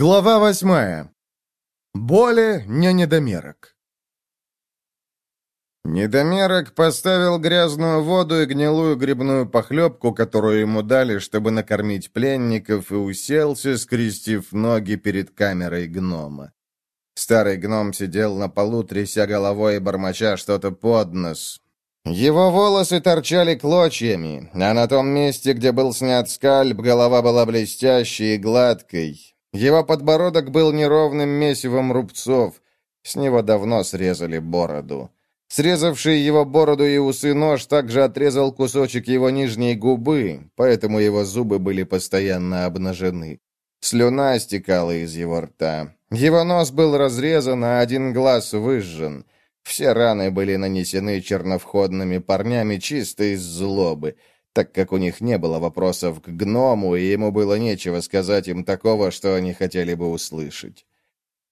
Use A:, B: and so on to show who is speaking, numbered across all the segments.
A: Глава восьмая. Боли не недомерок. Недомерок поставил грязную воду и гнилую грибную похлебку, которую ему дали, чтобы накормить пленников, и уселся, скрестив ноги перед камерой гнома. Старый гном сидел на полу, тряся головой и бормоча что-то под нос. Его волосы торчали клочьями, а на том месте, где был снят скальп, голова была блестящей и гладкой. Его подбородок был неровным месивом рубцов. С него давно срезали бороду. Срезавший его бороду и усы нож также отрезал кусочек его нижней губы, поэтому его зубы были постоянно обнажены. Слюна стекала из его рта. Его нос был разрезан, а один глаз выжжен. Все раны были нанесены черновходными парнями чисто из злобы так как у них не было вопросов к гному, и ему было нечего сказать им такого, что они хотели бы услышать.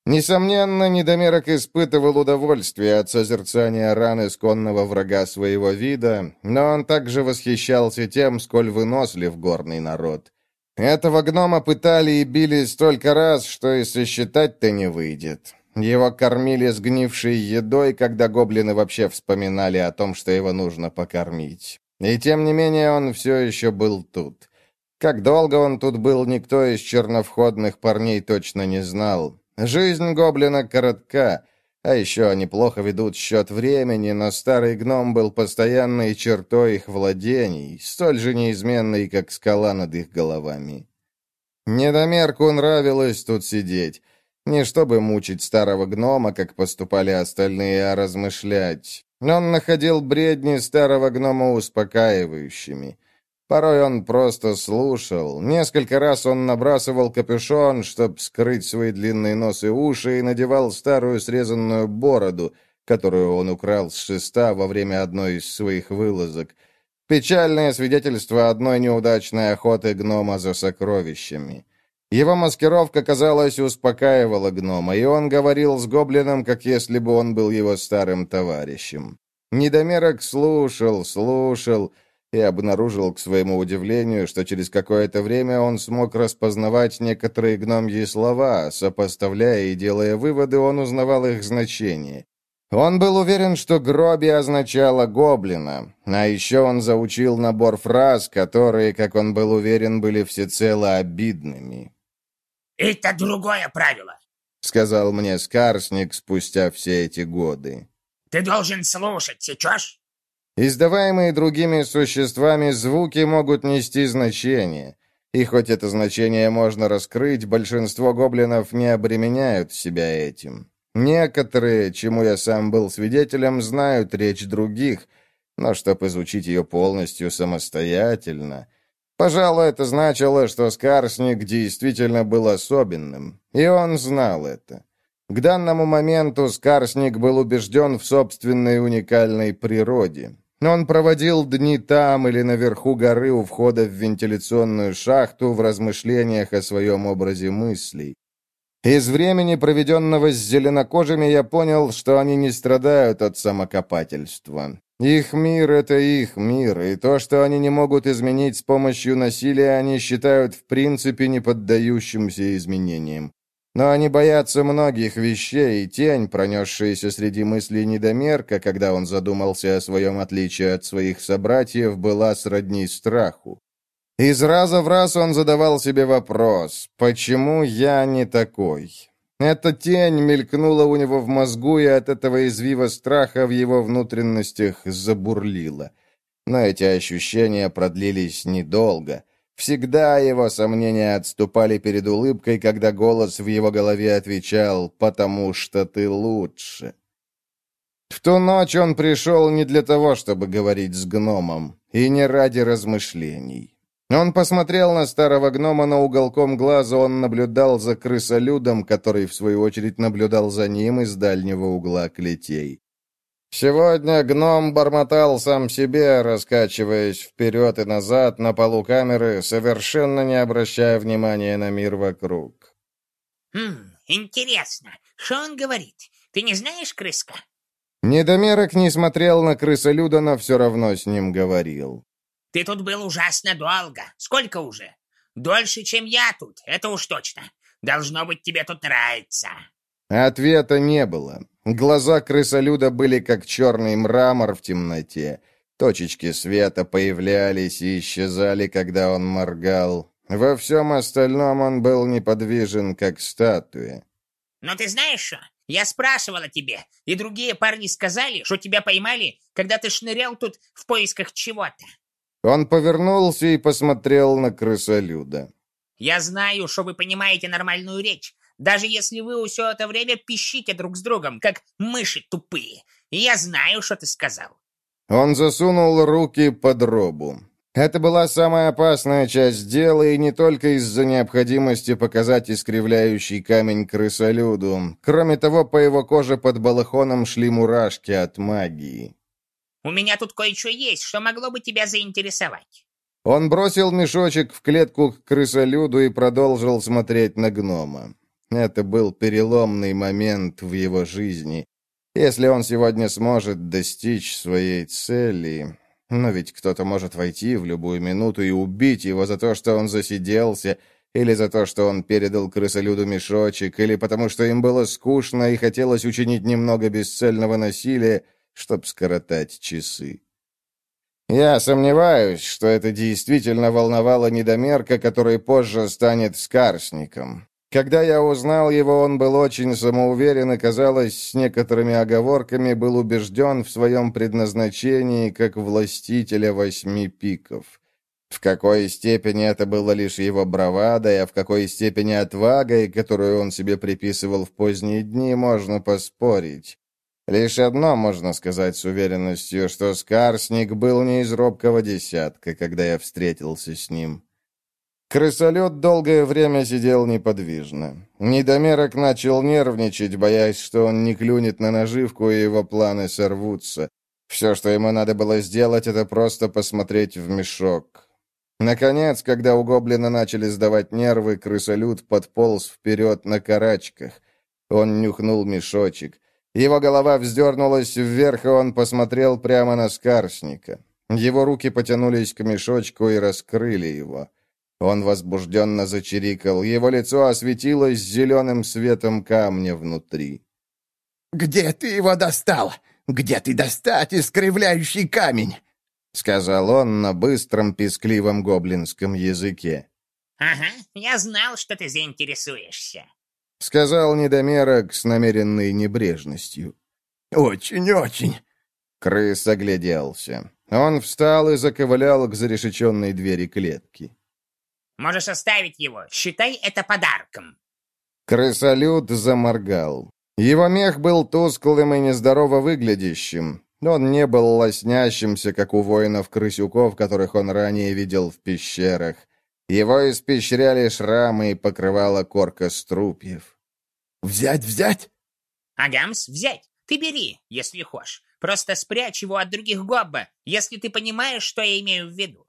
A: Несомненно, недомерок испытывал удовольствие от созерцания раны сконного врага своего вида, но он также восхищался тем, сколь вынослив горный народ. Этого гнома пытали и били столько раз, что и сосчитать-то не выйдет. Его кормили сгнившей едой, когда гоблины вообще вспоминали о том, что его нужно покормить. И тем не менее он все еще был тут. Как долго он тут был, никто из черновходных парней точно не знал. Жизнь гоблина коротка, а еще они плохо ведут счет времени, но старый гном был постоянной чертой их владений, столь же неизменной, как скала над их головами. Недомерку нравилось тут сидеть. Не чтобы мучить старого гнома, как поступали остальные, а размышлять. Он находил бредни старого гнома успокаивающими. Порой он просто слушал. Несколько раз он набрасывал капюшон, чтобы скрыть свои длинные нос и уши, и надевал старую срезанную бороду, которую он украл с шеста во время одной из своих вылазок. Печальное свидетельство одной неудачной охоты гнома за сокровищами. Его маскировка, казалось, успокаивала гнома, и он говорил с гоблином, как если бы он был его старым товарищем. Недомерок слушал, слушал и обнаружил к своему удивлению, что через какое-то время он смог распознавать некоторые гномьи слова, сопоставляя и делая выводы, он узнавал их значение. Он был уверен, что «гроби» означало «гоблина», а еще он заучил набор фраз, которые, как он был уверен, были всецело обидными.
B: «Это другое правило», —
A: сказал мне Скарсник спустя все эти годы.
B: «Ты должен слушать, сейчас».
A: Издаваемые другими существами звуки могут нести значение. И хоть это значение можно раскрыть, большинство гоблинов не обременяют себя этим. Некоторые, чему я сам был свидетелем, знают речь других, но чтобы изучить ее полностью самостоятельно, Пожалуй, это значило, что Скарсник действительно был особенным, и он знал это. К данному моменту Скарсник был убежден в собственной уникальной природе. Он проводил дни там или наверху горы у входа в вентиляционную шахту в размышлениях о своем образе мыслей. Из времени, проведенного с зеленокожими, я понял, что они не страдают от самокопательства. Их мир — это их мир, и то, что они не могут изменить с помощью насилия, они считают в принципе не поддающимся изменениям. Но они боятся многих вещей, и тень, пронесшаяся среди мыслей недомерка, когда он задумался о своем отличии от своих собратьев, была сродни страху. Из раза в раз он задавал себе вопрос, почему я не такой? Эта тень мелькнула у него в мозгу, и от этого извива страха в его внутренностях забурлила. Но эти ощущения продлились недолго. Всегда его сомнения отступали перед улыбкой, когда голос в его голове отвечал «потому что ты лучше». В ту ночь он пришел не для того, чтобы говорить с гномом, и не ради размышлений. Он посмотрел на старого гнома, но уголком глаза он наблюдал за крысолюдом, который, в свою очередь, наблюдал за ним из дальнего угла клетей. Сегодня гном бормотал сам себе, раскачиваясь вперед и назад на полу камеры, совершенно не обращая внимания на мир вокруг.
B: «Хм, интересно, что он говорит? Ты не знаешь, крыска?»
A: Недомерок не смотрел на крысолюда, но все равно с ним говорил.
B: Ты тут был ужасно долго. Сколько уже? Дольше, чем я тут, это уж точно. Должно быть, тебе тут нравится».
A: Ответа не было. Глаза крысолюда были как черный мрамор в темноте. Точечки света появлялись и исчезали, когда он моргал. Во всем остальном он был неподвижен, как статуя.
B: «Но ты знаешь что? Я спрашивала тебе, и другие парни сказали, что тебя поймали, когда ты шнырял тут в поисках чего-то».
A: Он повернулся и посмотрел на крысолюда.
B: «Я знаю, что вы понимаете нормальную речь, даже если вы все это время пищите друг с другом, как мыши тупые. Я знаю, что ты сказал.
A: Он засунул руки под робу. Это была самая опасная часть дела, и не только из-за необходимости показать искривляющий камень крысолюду. Кроме того, по его коже под балахоном шли мурашки от магии.
B: «У меня тут кое-что есть, что могло бы тебя заинтересовать».
A: Он бросил мешочек в клетку к крысолюду и продолжил смотреть на гнома. Это был переломный момент в его жизни. Если он сегодня сможет достичь своей цели... Но ведь кто-то может войти в любую минуту и убить его за то, что он засиделся, или за то, что он передал крысолюду мешочек, или потому что им было скучно и хотелось учинить немного бесцельного насилия, чтобы скоротать часы. Я сомневаюсь, что это действительно волновало недомерка, который позже станет скарсником. Когда я узнал его, он был очень самоуверен и, казалось, с некоторыми оговорками был убежден в своем предназначении как властителя восьми пиков. В какой степени это было лишь его бравадой, а в какой степени отвагой, которую он себе приписывал в поздние дни, можно поспорить. Лишь одно можно сказать с уверенностью, что Скарсник был не из робкого десятка, когда я встретился с ним. Крысолет долгое время сидел неподвижно. Недомерок начал нервничать, боясь, что он не клюнет на наживку, и его планы сорвутся. Все, что ему надо было сделать, это просто посмотреть в мешок. Наконец, когда у гоблина начали сдавать нервы, крысолют подполз вперед на карачках. Он нюхнул мешочек. Его голова вздернулась вверх, и он посмотрел прямо на скарсника. Его руки потянулись к мешочку и раскрыли его. Он возбужденно зачирикал. Его лицо осветилось зеленым светом камня внутри.
C: «Где ты его достал? Где ты достать искривляющий камень?»
A: — сказал он на быстром пескливом гоблинском языке.
B: «Ага, я знал, что ты заинтересуешься», —
A: сказал недомерок с намеренной небрежностью.
C: «Очень-очень».
A: Крыс огляделся. Он встал и заковылял к зарешеченной двери клетки.
B: Можешь оставить его. Считай это подарком».
A: Крысолют заморгал. Его мех был тусклым и нездорово выглядящим. Он не был лоснящимся, как у воинов-крысюков, которых он ранее видел в пещерах. Его испещряли шрамы и покрывала корка струпьев.
C: «Взять, взять?»
B: «Агамс, взять. Ты бери, если хочешь. Просто спрячь его от других гобба, если ты понимаешь, что я имею в виду.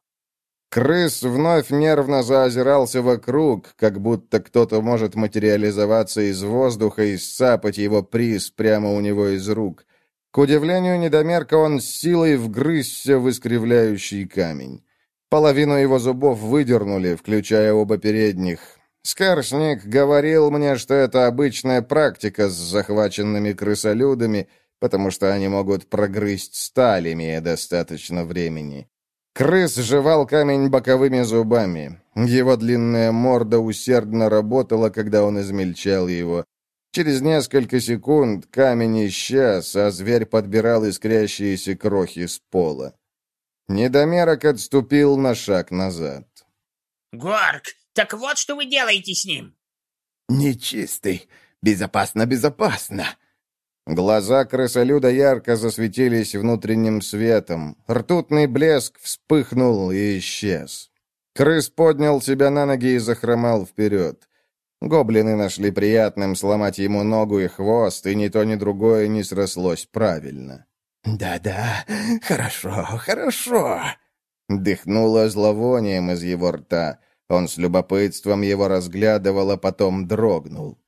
A: Крыс вновь нервно заозирался вокруг, как будто кто-то может материализоваться из воздуха и сцапать его приз прямо у него из рук. К удивлению недомерка он с силой вгрызся в искривляющий камень. Половину его зубов выдернули, включая оба передних. Скарсник говорил мне, что это обычная практика с захваченными крысолюдами, потому что они могут прогрызть сталь, имея достаточно времени. Крыс жевал камень боковыми зубами. Его длинная морда усердно работала, когда он измельчал его. Через несколько секунд камень исчез, а зверь подбирал искрящиеся крохи с пола. Недомерок отступил на шаг назад.
B: «Горк, так вот что вы делаете с ним!»
C: «Нечистый. Безопасно, безопасно!»
A: Глаза крысолюда ярко засветились внутренним светом. Ртутный блеск вспыхнул и исчез. Крыс поднял себя на ноги и захромал вперед. Гоблины нашли приятным сломать ему ногу и хвост, и ни то, ни другое не срослось правильно.
C: «Да-да, хорошо, хорошо!»
A: Дыхнуло зловонием из его рта. Он с любопытством его разглядывал, а потом дрогнул.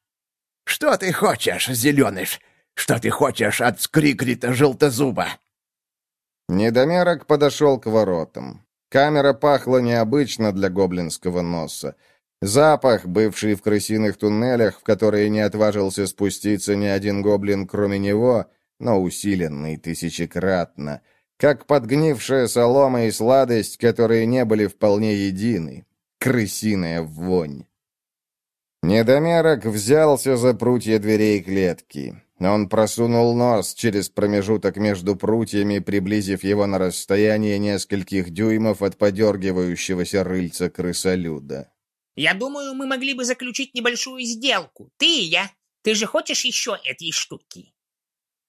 C: «Что ты хочешь, зеленыш? Что ты хочешь от скрикрита желтозуба?»
A: Недомерок подошел к воротам. Камера пахла необычно для гоблинского носа. Запах, бывший в крысиных туннелях, в которые не отважился спуститься ни один гоблин, кроме него, но усиленный тысячекратно, как подгнившая солома и сладость, которые не были вполне едины. Крысиная вонь. Недомерок взялся за прутья дверей клетки. Он просунул нос через промежуток между прутьями, приблизив его на расстояние нескольких дюймов от подергивающегося рыльца крысолюда.
B: Я думаю, мы могли бы заключить небольшую сделку. Ты и я. Ты же хочешь еще этой штуки?»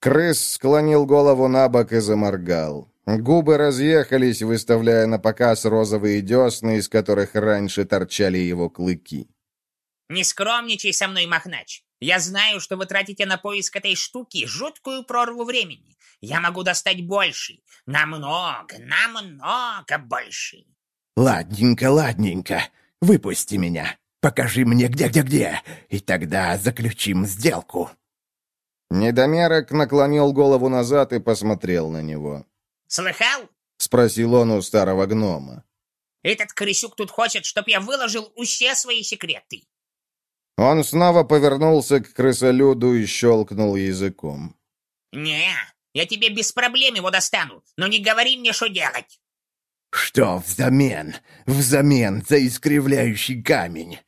A: Крыс склонил голову на бок и заморгал. Губы разъехались, выставляя на показ розовые десны, из которых раньше торчали его клыки.
B: «Не скромничай со мной, Махнач. Я знаю, что вы тратите на поиск этой штуки жуткую прорву времени. Я могу достать больше. Намного, намного больше».
C: «Ладненько, ладненько. Выпусти меня. Покажи мне где-где-где, и тогда заключим сделку».
A: Недомерок наклонил голову назад и посмотрел на него.
B: «Слыхал?»
A: — спросил он у старого гнома.
B: «Этот крысюк тут хочет, чтоб я выложил все свои секреты».
A: Он снова повернулся к крысолюду и щелкнул языком.
B: «Не, я тебе без проблем его достану, но не говори мне, что делать».
C: «Что взамен? Взамен за искривляющий камень?»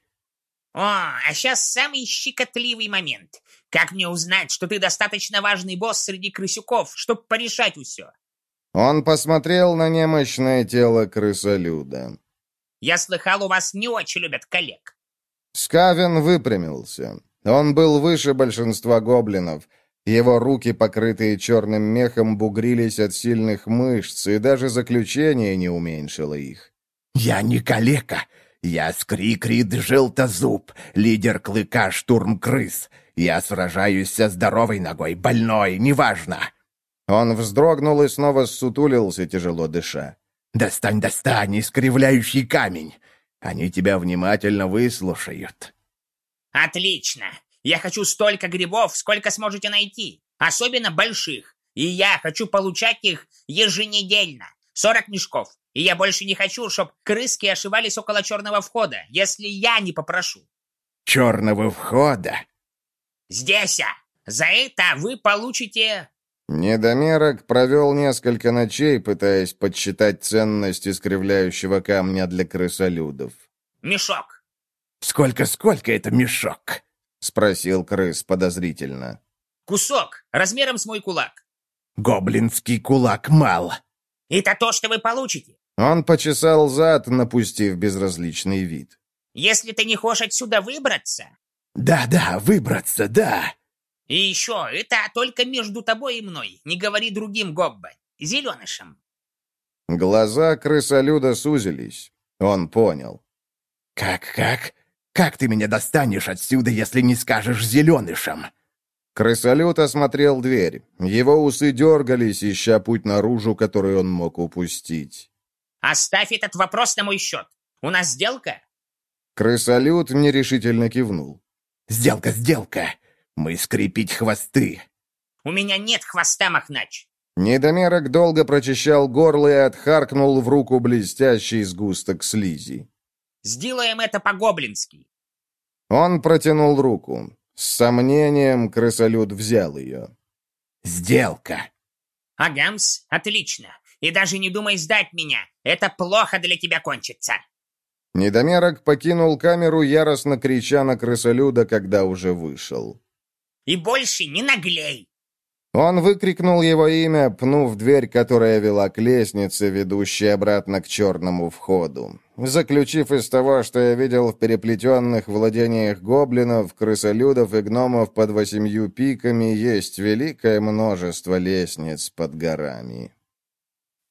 B: «О, а сейчас самый щекотливый момент. Как мне узнать, что ты достаточно важный босс среди крысюков, чтобы порешать все?»
A: Он посмотрел на немощное тело крысолюда.
B: «Я слыхал, у вас не очень любят коллег».
A: Скавен выпрямился. Он был выше большинства гоблинов — его руки, покрытые черным мехом, бугрились от сильных мышц, и даже заключение не уменьшило их.
C: «Я не калека. Я Скрикрид Желтозуб, лидер клыка Штурм-крыс. Я сражаюсь со здоровой ногой, больной, неважно».
A: Он вздрогнул и снова ссутулился, тяжело дыша.
C: «Достань, достань, искривляющий камень. Они тебя внимательно выслушают».
B: «Отлично. Я хочу столько грибов, сколько сможете найти, особенно больших. И я хочу получать их еженедельно. Сорок мешков. И я больше не хочу, чтоб крыски ошивались около черного входа, если я не попрошу.
C: Черного входа?
B: Здесь, а! За это вы получите...
A: Недомерок провел несколько ночей, пытаясь подсчитать ценность искривляющего камня для крысолюдов.
B: Мешок.
C: Сколько-сколько это мешок?
A: — спросил крыс подозрительно.
B: «Кусок, размером с мой кулак».
C: «Гоблинский кулак мал».
B: «Это то, что вы получите».
A: Он почесал зад, напустив безразличный вид.
B: «Если ты не хочешь отсюда выбраться...»
C: «Да-да, выбраться, да».
B: «И еще, это только между тобой и мной. Не говори другим, Гобба. Зеленышем».
A: Глаза крысолюда сузились. Он понял.
C: «Как-как? Как ты меня достанешь отсюда, если не скажешь зеленышам?»
A: Крысолют осмотрел дверь. Его усы дергались, ища путь наружу, который он мог упустить.
B: «Оставь этот вопрос на мой счет. У нас сделка?»
A: Крысолют нерешительно кивнул.
C: «Сделка, сделка. Мы скрепить хвосты».
B: «У меня нет хвоста, Махнач».
A: Недомерок долго прочищал горло и отхаркнул в руку блестящий сгусток слизи.
B: Сделаем это по-гоблински.
A: Он протянул руку. С сомнением крысолют взял ее.
C: «Сделка!»
B: «Агамс, отлично. И даже не думай сдать меня. Это плохо для тебя кончится».
A: Недомерок покинул камеру, яростно крича на крысолюда, когда уже вышел.
B: «И больше не наглей!»
A: Он выкрикнул его имя, пнув дверь, которая вела к лестнице, ведущей обратно к черному входу. Заключив из того, что я видел в переплетенных владениях гоблинов, крысолюдов и гномов под восемью пиками, есть великое множество лестниц под горами.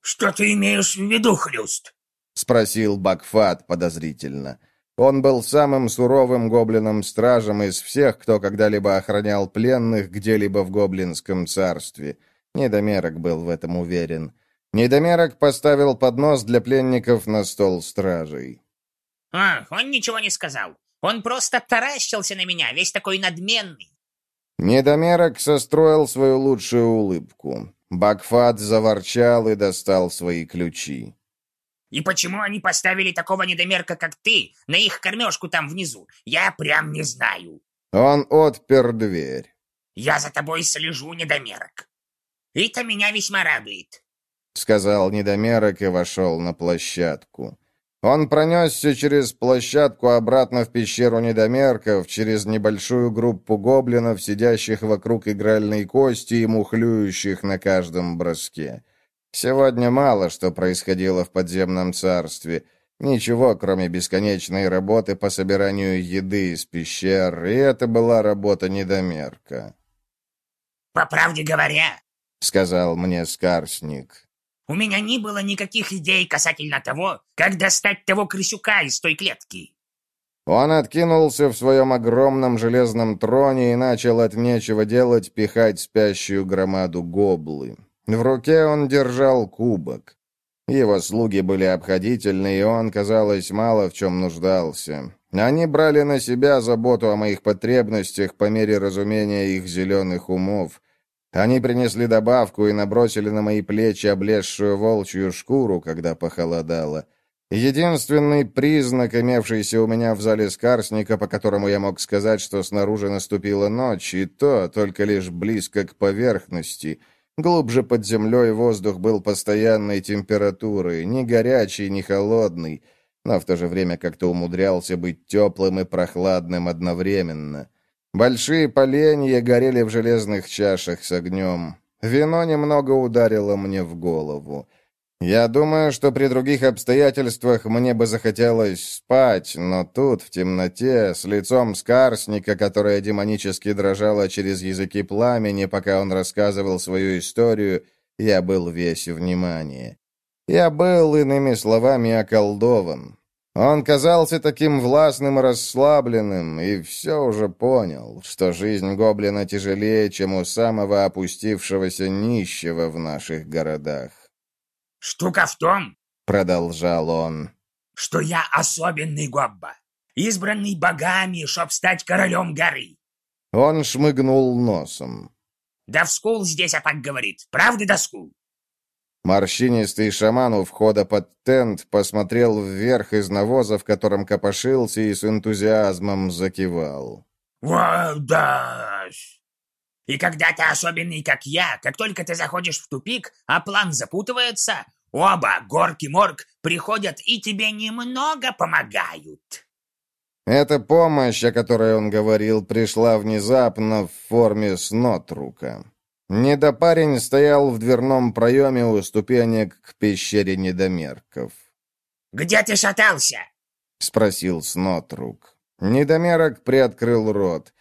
B: «Что ты имеешь в виду, Хлюст?»
A: — спросил Бакфат подозрительно. — он был самым суровым гоблином-стражем из всех, кто когда-либо охранял пленных где-либо в гоблинском царстве. Недомерок был в этом уверен. Недомерок поставил поднос для пленников на стол стражей.
B: «А, он ничего не сказал. Он просто таращился на меня, весь такой надменный».
A: Недомерок состроил свою лучшую улыбку. Бакфат заворчал и достал свои ключи.
B: И почему они поставили такого недомерка, как ты, на их кормежку там внизу? Я прям не знаю.
A: Он отпер дверь.
B: Я за тобой слежу, недомерок. Это меня весьма радует.
A: Сказал недомерок и вошел на площадку. Он пронесся через площадку обратно в пещеру недомерков, через небольшую группу гоблинов, сидящих вокруг игральной кости и мухлюющих на каждом броске. Сегодня мало что происходило в подземном царстве. Ничего, кроме бесконечной работы по собиранию еды из пещер, и это была работа недомерка.
B: «По правде говоря», —
A: сказал мне Скарсник, —
B: «у меня не было никаких идей касательно того, как достать того крысюка из той клетки».
A: Он откинулся в своем огромном железном троне и начал от нечего делать пихать спящую громаду гоблы. В руке он держал кубок. Его слуги были обходительны, и он, казалось, мало в чем нуждался. Они брали на себя заботу о моих потребностях по мере разумения их зеленых умов. Они принесли добавку и набросили на мои плечи облезшую волчью шкуру, когда похолодало. Единственный признак, имевшийся у меня в зале скарсника, по которому я мог сказать, что снаружи наступила ночь, и то только лишь близко к поверхности — Глубже под землей воздух был постоянной температуры, ни горячий, ни холодный, но в то же время как-то умудрялся быть теплым и прохладным одновременно. Большие поленья горели в железных чашах с огнем. Вино немного ударило мне в голову. Я думаю, что при других обстоятельствах мне бы захотелось спать, но тут, в темноте, с лицом скарсника, которая демонически дрожала через языки пламени, пока он рассказывал свою историю, я был весь внимание. Я был, иными словами, околдован. Он казался таким властным и расслабленным, и все уже понял, что жизнь гоблина тяжелее, чем у самого опустившегося нищего в наших городах.
B: «Штука в том, —
A: продолжал он, —
B: что я особенный Гобба, избранный богами, чтоб стать королем горы».
A: Он шмыгнул носом.
B: «Давскул здесь а так говорит. Правда, Давскул?»
A: Морщинистый шаман у входа под тент посмотрел вверх из навоза, в котором копошился, и с энтузиазмом закивал.
B: «Во, да и когда ты особенный, как я, как только ты заходишь в тупик, а план запутывается, оба, Горк и Морг, приходят и тебе немного помогают.
A: Эта помощь, о которой он говорил, пришла внезапно в форме снотрука. Недопарень стоял в дверном проеме у ступенек к пещере недомерков.
B: «Где ты шатался?»
A: — спросил снотрук. Недомерок приоткрыл рот.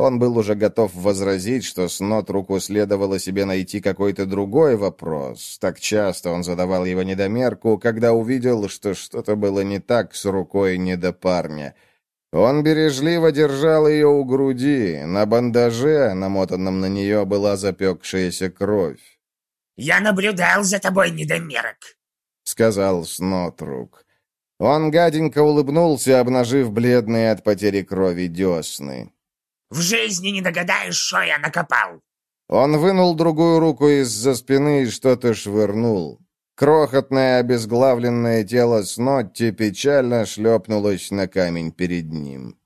A: Он был уже готов возразить, что с нот руку следовало себе найти какой-то другой вопрос. Так часто он задавал его недомерку, когда увидел, что что-то было не так с рукой недопарня. Он бережливо держал ее у груди. На бандаже, намотанном на нее, была запекшаяся кровь.
B: «Я наблюдал за тобой, недомерок», —
A: сказал Снотрук. Он гаденько улыбнулся, обнажив бледные от потери крови десны.
B: В жизни не догадаешь, что я накопал!»
A: Он вынул другую руку из-за спины и что-то швырнул. Крохотное обезглавленное тело Снотти печально шлепнулось на камень перед ним.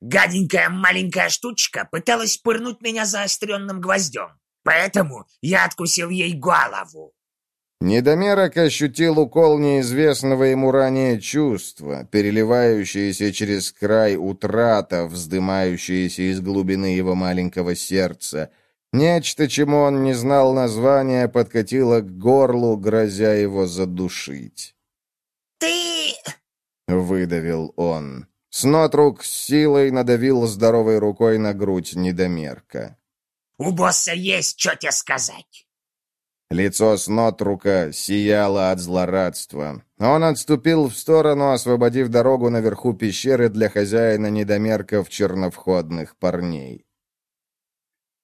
B: «Гаденькая маленькая штучка пыталась пырнуть меня заостренным гвоздем, поэтому я откусил ей голову».
A: Недомерок ощутил укол неизвестного ему ранее чувства, переливающееся через край утрата, вздымающееся из глубины его маленького сердца. Нечто, чему он не знал названия, подкатило к горлу, грозя его задушить.
B: «Ты...»
A: — выдавил он. Снотрук с силой надавил здоровой рукой на грудь недомерка.
B: «У босса есть что тебе сказать».
A: Лицо Снотрука сияло от злорадства. Он отступил в сторону, освободив дорогу наверху пещеры для хозяина недомерков черновходных парней.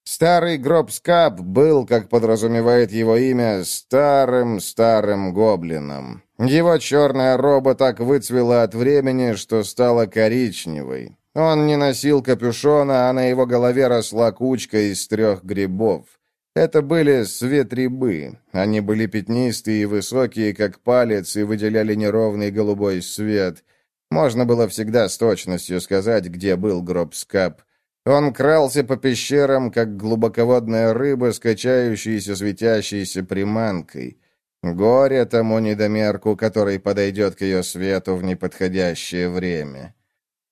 A: Старый гроб Скап был, как подразумевает его имя, старым-старым гоблином. Его черная роба так выцвела от времени, что стала коричневой. Он не носил капюшона, а на его голове росла кучка из трех грибов. Это были светребы. Они были пятнистые и высокие, как палец, и выделяли неровный голубой свет. Можно было всегда с точностью сказать, где был гроб Скап. Он крался по пещерам, как глубоководная рыба, скачающаяся светящейся приманкой. Горе тому недомерку, который подойдет к ее свету в неподходящее время.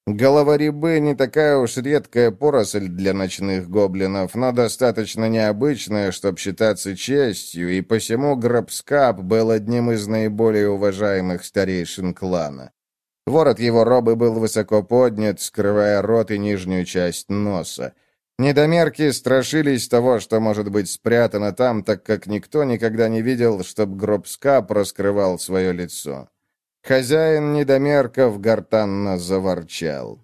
A: Голова рябы не такая уж редкая поросль для ночных гоблинов, но достаточно необычная, чтобы считаться честью, и посему Гробскап был одним из наиболее уважаемых старейшин клана. Ворот его робы был высоко поднят, скрывая рот и нижнюю часть носа. Недомерки страшились того, что может быть спрятано там, так как никто никогда не видел, чтоб Гробскап раскрывал свое лицо. Хозяин недомерков гортанно заворчал.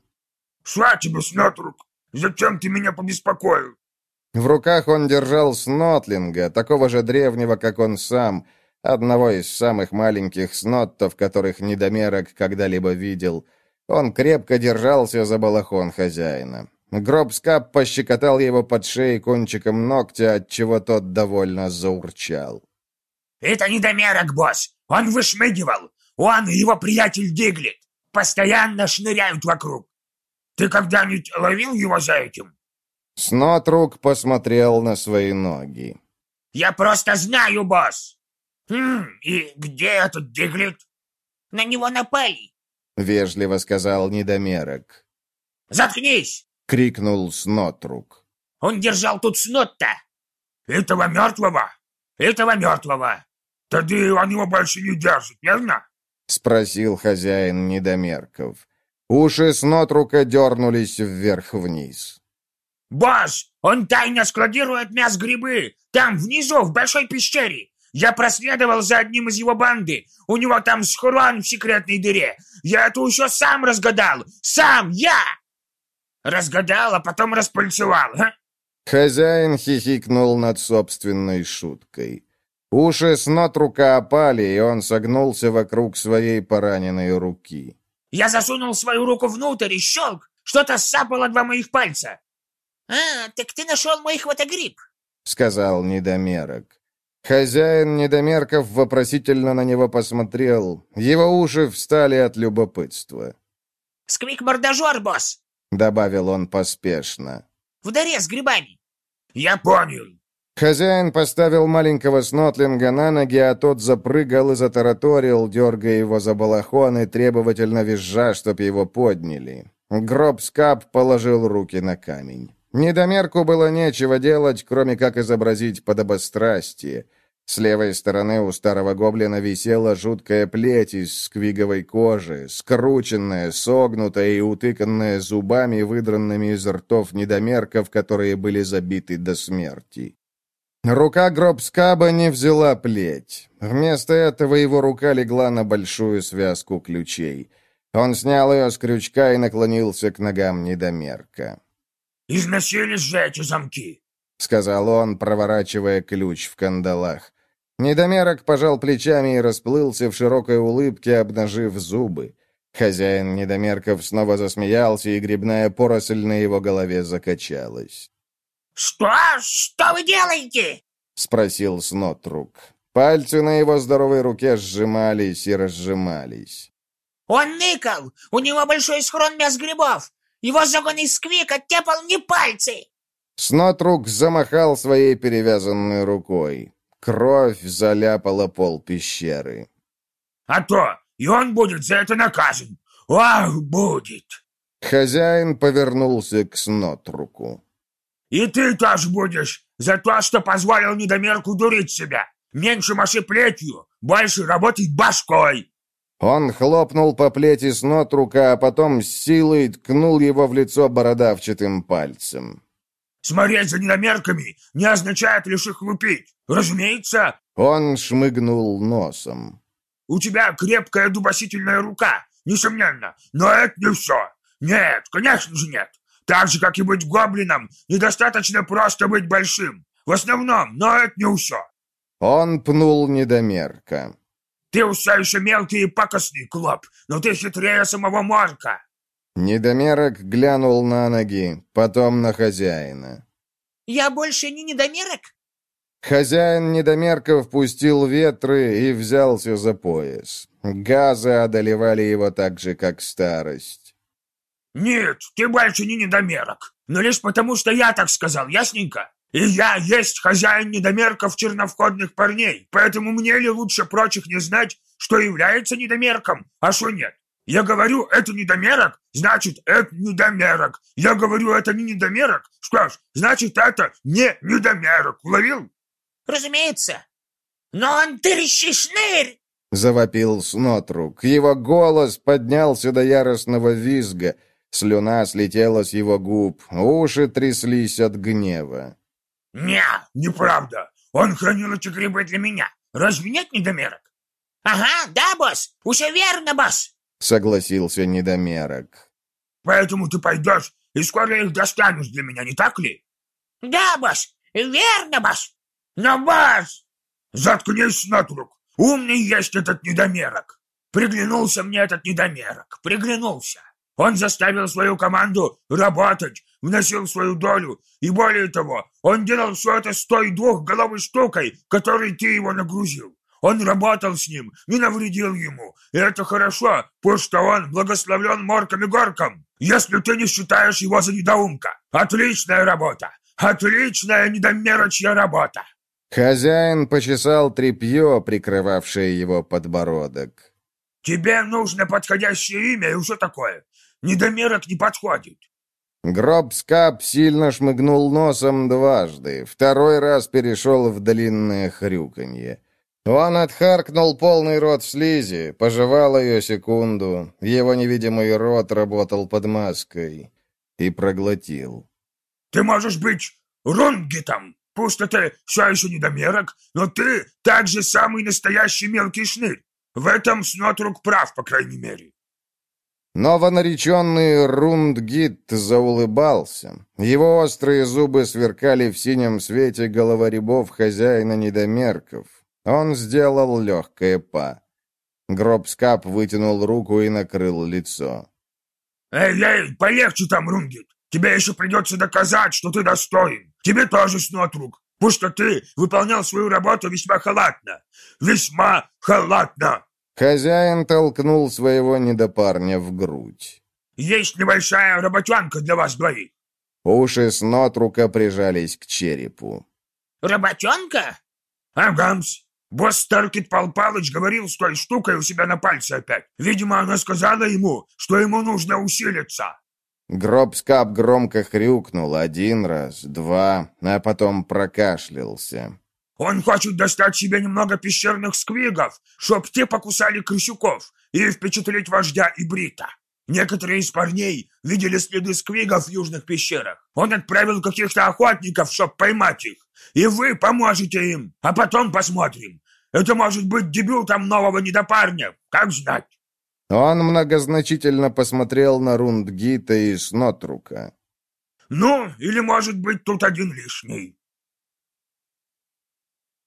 B: «Шла тебе, Снотрук! Зачем ты меня побеспокоил?»
A: В руках он держал снотлинга, такого же древнего, как он сам, одного из самых маленьких сноттов, которых недомерок когда-либо видел. Он крепко держался за балахон хозяина. Гробскап пощекотал его под шеей кончиком ногтя, отчего тот довольно заурчал.
B: «Это недомерок, босс! Он вышмыгивал! Он и его приятель Диглет постоянно шныряют вокруг. Ты когда-нибудь ловил его за этим?»
A: Снотрук посмотрел на свои ноги.
B: «Я просто знаю, босс! Хм, и где этот Диглет?»
D: «На него напали!»
A: — вежливо сказал недомерок.
B: «Заткнись!»
A: — крикнул Снотрук.
B: «Он держал тут Снотта!» «Этого мертвого? Этого мертвого! Тогда он его больше не держит, верно?»
A: — спросил хозяин недомерков. Уши снотрука дернулись вверх-вниз.
B: «Босс, он тайно складирует мяс-грибы! Там, внизу, в большой пещере! Я проследовал за одним из его банды. У него там схрон в секретной дыре. Я это еще сам разгадал. Сам я!» «Разгадал, а потом распыльцевал, а?»
A: Хозяин хихикнул над собственной шуткой. Уши снотрука опали, и он согнулся вокруг своей пораненной руки.
B: «Я засунул свою руку внутрь и щелк! Что-то сапало два моих пальца!»
D: «А, так ты нашел мой хватогриб!»
A: — сказал недомерок. Хозяин недомерков вопросительно на него посмотрел. Его уши встали от любопытства.
D: «Сквик-мордожор, босс!»
A: — добавил он поспешно.
D: «В дыре с грибами!»
B: «Я понял!»
A: Хозяин поставил маленького снотлинга на ноги, а тот запрыгал и затараторил, дергая его за балахон и требовательно визжа, чтоб его подняли. Гроб Скап положил руки на камень. Недомерку было нечего делать, кроме как изобразить подобострастие. С левой стороны у старого гоблина висела жуткая плеть из сквиговой кожи, скрученная, согнутая и утыканная зубами, выдранными из ртов недомерков, которые были забиты до смерти. Рука Гробскаба не взяла плеть. Вместо этого его рука легла на большую связку ключей. Он снял ее с крючка и наклонился к ногам недомерка.
B: «Износились же эти замки!»
A: — сказал он, проворачивая ключ в кандалах. Недомерок пожал плечами и расплылся в широкой улыбке, обнажив зубы. Хозяин недомерков снова засмеялся, и грибная поросль на его голове закачалась.
D: «Что? Что вы делаете?»
A: — спросил Снотрук. Пальцы на его здоровой руке сжимались и разжимались.
D: «Он ныкал! У него большой схрон мяс грибов! Его загонный сквик оттепал мне пальцы!»
A: Снотрук замахал своей перевязанной рукой. Кровь заляпала пол пещеры.
B: «А то! И он будет за это наказан! Ах, будет!»
A: Хозяин повернулся к Снотруку.
B: И ты тоже будешь за то, что позволил недомерку дурить себя. Меньше маши плетью, больше работай башкой.
A: Он хлопнул по плети с нотрука, а потом с силой ткнул его в лицо бородавчатым пальцем.
B: Смотреть за недомерками не означает лишь их лупить. Разумеется.
A: Он шмыгнул носом.
B: У тебя крепкая дубосительная рука, несомненно, но это не все. Нет, конечно же нет. Так же, как и быть гоблином, недостаточно просто быть большим. В основном, но это не все.
A: Он пнул недомерка.
B: Ты все еще мелкий и пакостный, Клоп, но ты хитрее самого Морка.
A: Недомерок глянул на ноги, потом на хозяина.
D: «Я больше не недомерок?»
A: Хозяин недомерков пустил ветры и взялся за пояс. Газы одолевали его так же, как старость.
B: «Нет, ты больше не недомерок, но лишь потому, что я так сказал, ясненько? И я есть хозяин недомерков черновходных парней, поэтому мне ли лучше прочих не знать, что является недомерком, а что нет? Я говорю, это недомерок, значит, это недомерок. Я говорю, это не недомерок, что ж, значит, это не недомерок. Уловил?
E: Разумеется. Но он тырящий шнырь!
A: Завопил Снотрук. Его голос поднялся до яростного визга. Слюна слетела с его губ, уши тряслись от гнева.
B: «Не, неправда. Он хранил эти грибы для меня. Разве нет недомерок?»
E: «Ага, да, босс. Все верно, босс!»
A: — согласился недомерок.
B: «Поэтому ты пойдешь и скоро их достанешь для меня, не так ли?»
E: «Да, босс. Верно, босс!»
B: «Но, босс!» «Заткнись, Снотрук! Умный есть этот недомерок! Приглянулся мне этот недомерок, приглянулся! Он заставил свою команду работать, вносил свою долю, и более того, он делал все это с той двухголовой штукой, которой ты его нагрузил. Он работал с ним, не навредил ему, и это хорошо, потому что он благословлен морком и горком, если ты не считаешь его за недоумка. Отличная работа! Отличная недомерочья работа!»
A: Хозяин почесал тряпье, прикрывавшее его подбородок.
B: «Тебе нужно подходящее имя и уже такое. Недомерок не подходит.
A: Гроб Скап сильно шмыгнул носом дважды, второй раз перешел в длинное хрюканье. Он отхаркнул полный рот слизи, пожевал ее секунду, его невидимый рот работал под маской и проглотил.
B: «Ты можешь быть рунгитом, пусть ты все еще недомерок, но ты также самый настоящий мелкий шнырь. В этом Снотрук прав, по крайней мере.
A: Новонареченный Рундгит заулыбался. Его острые зубы сверкали в синем свете головоребов хозяина недомерков. Он сделал легкое па. Гробскап вытянул руку и накрыл лицо.
B: «Эй, эй, полегче там, Рундгит! Тебе еще придется доказать, что ты достоин! Тебе тоже, Снотрук, пусть что ты выполнял свою работу весьма халатно! Весьма халатно!»
A: Хозяин толкнул своего недопарня в грудь.
B: «Есть небольшая работенка для вас двоих!»
A: Уши Снотрука прижались к черепу.
E: «Работенка?»
B: «Агамс! Босс Старкет Пал Палыч говорил с той штукой у себя на пальце опять. Видимо, она сказала ему, что ему нужно усилиться».
A: Гробскап громко хрюкнул один раз, два, а потом прокашлялся.
B: Он хочет достать себе немного пещерных сквигов, чтоб те покусали крысюков и впечатлить вождя и Брита. Некоторые из парней видели следы сквигов в южных пещерах. Он отправил каких-то охотников, чтоб поймать их. И вы поможете им, а потом посмотрим. Это может быть дебютом нового недопарня, как знать.
A: Он многозначительно посмотрел на Рундгита и Снотрука.
B: «Ну, или, может быть, тут один лишний.